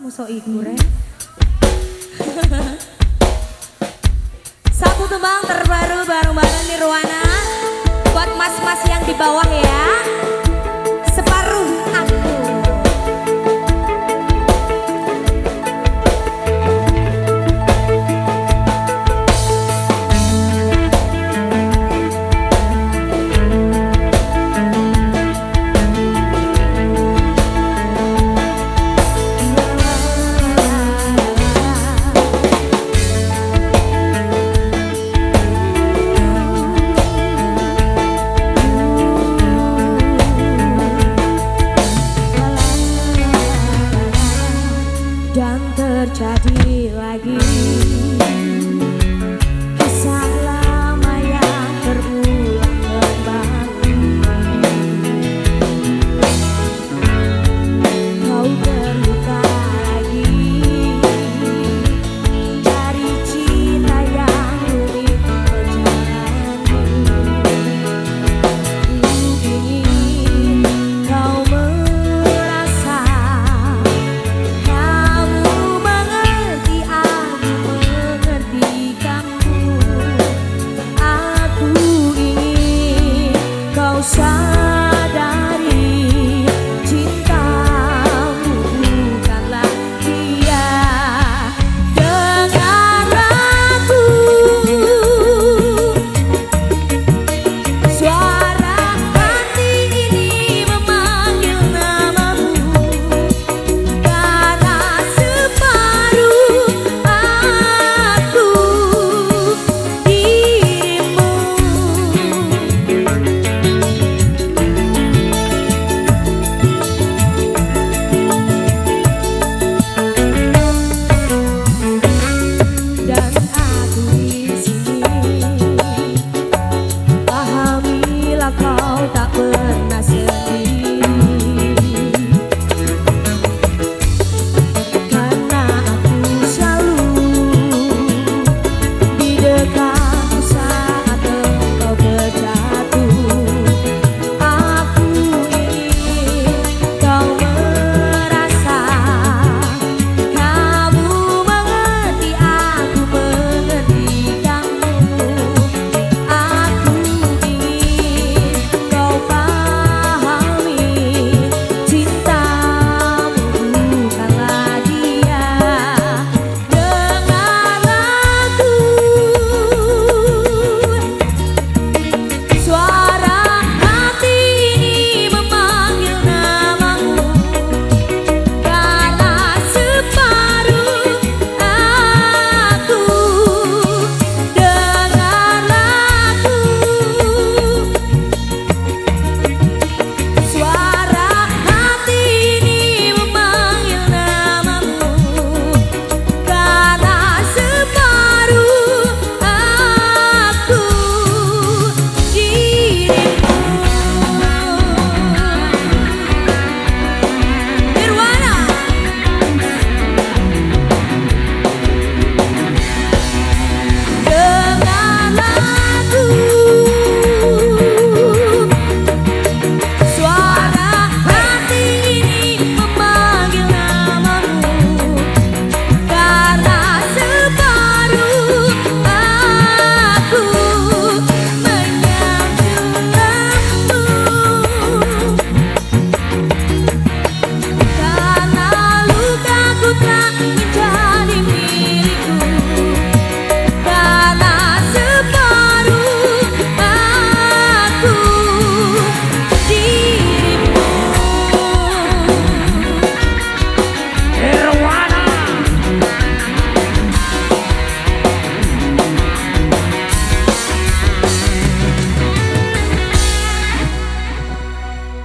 muso igure. Satu tembang terbaru bareng-bareng Nirwana buat mas-mas yang di bawah. Ya. lagi Sáng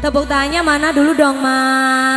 Tepuk tangannya mana dulu dong, Mas?